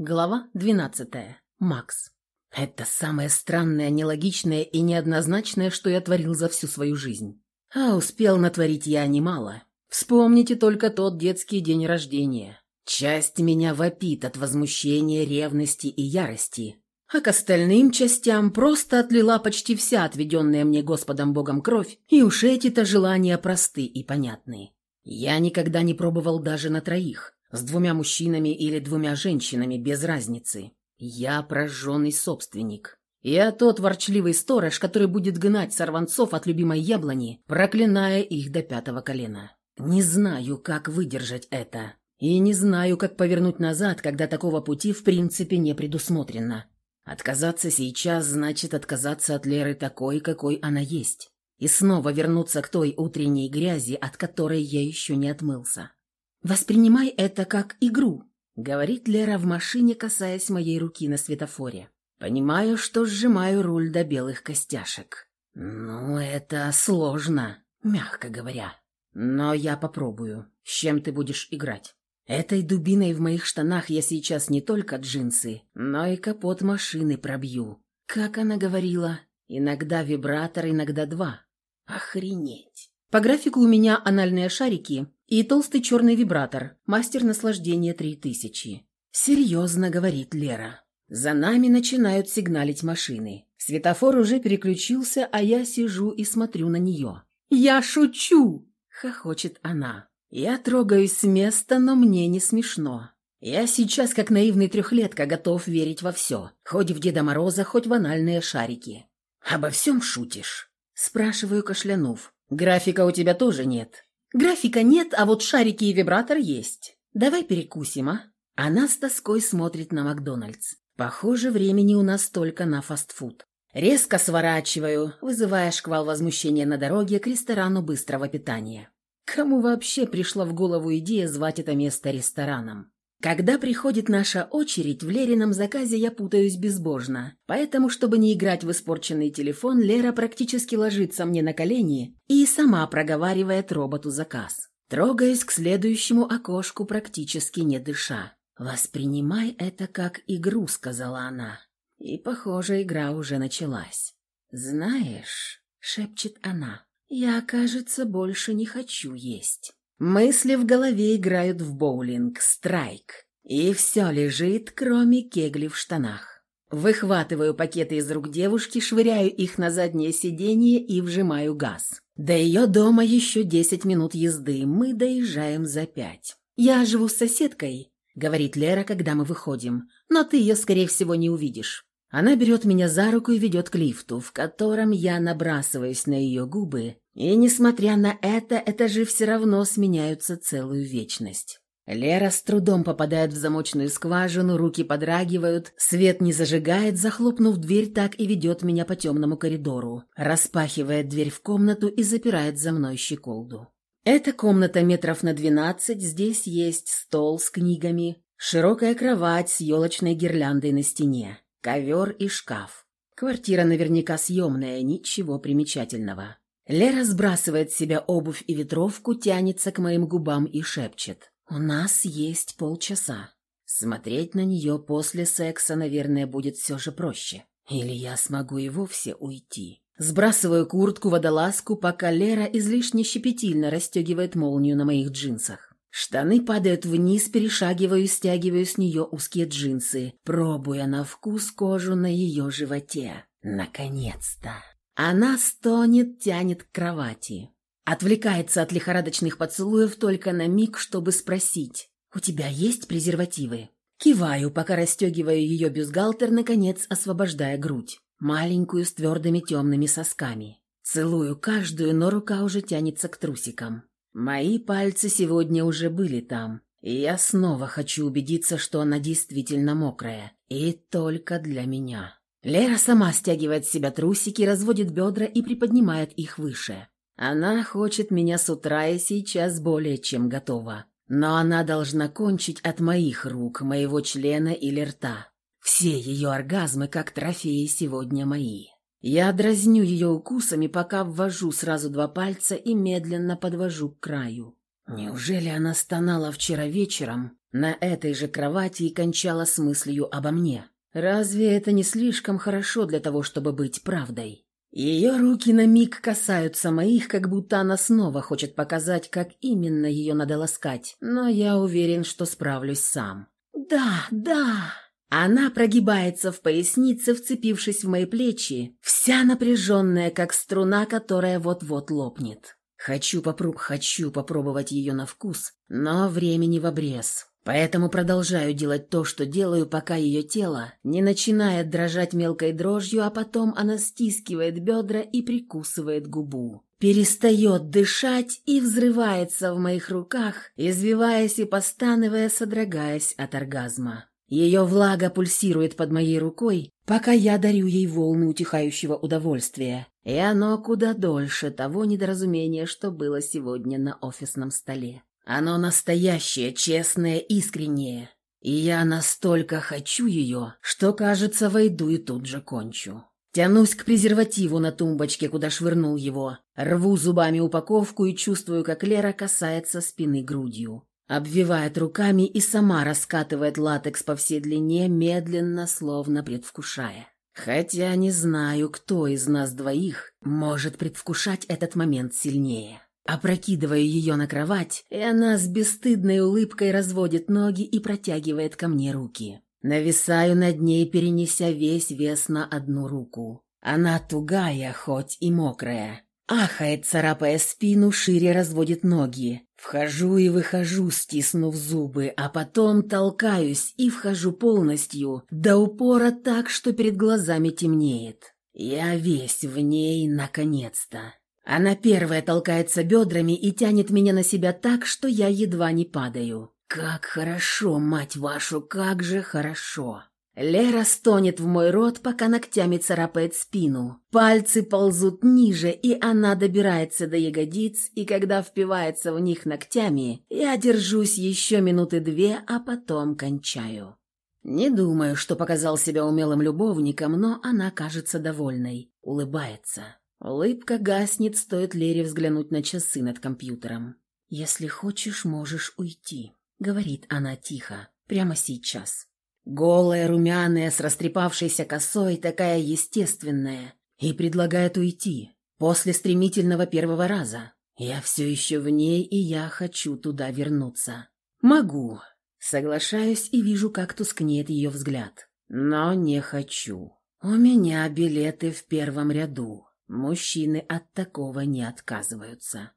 Глава 12. Макс. Это самое странное, нелогичное и неоднозначное, что я творил за всю свою жизнь. А успел натворить я немало. Вспомните только тот детский день рождения. Часть меня вопит от возмущения, ревности и ярости, а к остальным частям просто отлила почти вся отведенная мне Господом Богом кровь, и уж эти-то желания просты и понятны. Я никогда не пробовал даже на троих. С двумя мужчинами или двумя женщинами, без разницы. Я прожженный собственник. Я тот ворчливый сторож, который будет гнать сорванцов от любимой яблони, проклиная их до пятого колена. Не знаю, как выдержать это. И не знаю, как повернуть назад, когда такого пути в принципе не предусмотрено. Отказаться сейчас значит отказаться от Леры такой, какой она есть. И снова вернуться к той утренней грязи, от которой я еще не отмылся. «Воспринимай это как игру», — говорит Лера в машине, касаясь моей руки на светофоре. Понимаю, что сжимаю руль до белых костяшек. Ну, это сложно, мягко говоря. Но я попробую. С чем ты будешь играть? Этой дубиной в моих штанах я сейчас не только джинсы, но и капот машины пробью. Как она говорила, иногда вибратор, иногда два. Охренеть. По графику у меня анальные шарики и толстый черный вибратор, мастер наслаждения 3000. Серьезно, говорит Лера. За нами начинают сигналить машины. Светофор уже переключился, а я сижу и смотрю на нее. «Я шучу!» – хохочет она. Я трогаюсь с места, но мне не смешно. Я сейчас, как наивный трехлетка, готов верить во все. Хоть в Деда Мороза, хоть в анальные шарики. «Обо всем шутишь?» – спрашиваю, кашлянув. «Графика у тебя тоже нет?» «Графика нет, а вот шарики и вибратор есть. Давай перекусим, а?» Она с тоской смотрит на Макдональдс. Похоже, времени у нас только на фастфуд. Резко сворачиваю, вызывая шквал возмущения на дороге к ресторану быстрого питания. Кому вообще пришла в голову идея звать это место рестораном? Когда приходит наша очередь, в Лерином заказе я путаюсь безбожно. Поэтому, чтобы не играть в испорченный телефон, Лера практически ложится мне на колени и сама проговаривает роботу заказ. Трогаюсь к следующему окошку, практически не дыша. «Воспринимай это как игру», — сказала она. И, похоже, игра уже началась. «Знаешь», — шепчет она, — «я, кажется, больше не хочу есть». Мысли в голове играют в боулинг, страйк. И все лежит, кроме кегли в штанах. Выхватываю пакеты из рук девушки, швыряю их на заднее сиденье и вжимаю газ. До ее дома еще десять минут езды, мы доезжаем за пять. «Я живу с соседкой», — говорит Лера, когда мы выходим, «но ты ее, скорее всего, не увидишь». Она берет меня за руку и ведет к лифту, в котором я набрасываюсь на ее губы, и, несмотря на это, этажи все равно сменяются целую вечность. Лера с трудом попадает в замочную скважину, руки подрагивают, свет не зажигает, захлопнув дверь, так и ведет меня по темному коридору, распахивает дверь в комнату и запирает за мной щеколду. Эта комната метров на двенадцать, здесь есть стол с книгами, широкая кровать с елочной гирляндой на стене, ковер и шкаф. Квартира наверняка съемная, ничего примечательного. Лера сбрасывает с себя обувь и ветровку, тянется к моим губам и шепчет. «У нас есть полчаса. Смотреть на нее после секса, наверное, будет все же проще. Или я смогу и вовсе уйти». Сбрасываю куртку, водолазку, пока Лера излишне щепетильно расстегивает молнию на моих джинсах. Штаны падают вниз, перешагиваю стягиваю с нее узкие джинсы, пробуя на вкус кожу на ее животе. Наконец-то! Она стонет, тянет к кровати. Отвлекается от лихорадочных поцелуев только на миг, чтобы спросить. «У тебя есть презервативы?» Киваю, пока расстегиваю ее бюстгальтер, наконец освобождая грудь. Маленькую с твердыми темными сосками. Целую каждую, но рука уже тянется к трусикам. Мои пальцы сегодня уже были там, и я снова хочу убедиться, что она действительно мокрая. И только для меня. Лера сама стягивает с себя трусики, разводит бедра и приподнимает их выше. Она хочет меня с утра и сейчас более чем готова. Но она должна кончить от моих рук, моего члена или рта. Все ее оргазмы, как трофеи, сегодня мои. Я дразню ее укусами, пока ввожу сразу два пальца и медленно подвожу к краю. Неужели она стонала вчера вечером, на этой же кровати и кончала с мыслью обо мне. Разве это не слишком хорошо для того, чтобы быть правдой? Ее руки на миг касаются моих, как будто она снова хочет показать, как именно ее надо ласкать, но я уверен, что справлюсь сам. «Да, да!» Она прогибается в пояснице, вцепившись в мои плечи, вся напряженная, как струна, которая вот-вот лопнет. Хочу, попру... Хочу попробовать ее на вкус, но времени в обрез. Поэтому продолжаю делать то, что делаю, пока ее тело не начинает дрожать мелкой дрожью, а потом она стискивает бедра и прикусывает губу. Перестает дышать и взрывается в моих руках, извиваясь и постанывая, содрогаясь от оргазма. Ее влага пульсирует под моей рукой, пока я дарю ей волны утихающего удовольствия, и оно куда дольше того недоразумения, что было сегодня на офисном столе. Оно настоящее, честное, искреннее. И я настолько хочу ее, что, кажется, войду и тут же кончу. Тянусь к презервативу на тумбочке, куда швырнул его. Рву зубами упаковку и чувствую, как Лера касается спины грудью. Обвивает руками и сама раскатывает латекс по всей длине, медленно, словно предвкушая. Хотя не знаю, кто из нас двоих может предвкушать этот момент сильнее. Опрокидываю ее на кровать, и она с бесстыдной улыбкой разводит ноги и протягивает ко мне руки. Нависаю над ней, перенеся весь вес на одну руку. Она тугая, хоть и мокрая. Ахает, царапая спину, шире разводит ноги. Вхожу и выхожу, стиснув зубы, а потом толкаюсь и вхожу полностью, до упора так, что перед глазами темнеет. Я весь в ней, наконец-то. Она первая толкается бедрами и тянет меня на себя так, что я едва не падаю. Как хорошо, мать вашу, как же хорошо. Лера стонет в мой рот, пока ногтями царапает спину. Пальцы ползут ниже, и она добирается до ягодиц, и когда впивается в них ногтями, я держусь еще минуты две, а потом кончаю. Не думаю, что показал себя умелым любовником, но она кажется довольной, улыбается. Улыбка гаснет, стоит Лере взглянуть на часы над компьютером. «Если хочешь, можешь уйти», — говорит она тихо, прямо сейчас. Голая, румяная, с растрепавшейся косой, такая естественная. И предлагает уйти. После стремительного первого раза. Я все еще в ней, и я хочу туда вернуться. Могу. Соглашаюсь и вижу, как тускнеет ее взгляд. Но не хочу. У меня билеты в первом ряду. Мужчины от такого не отказываются.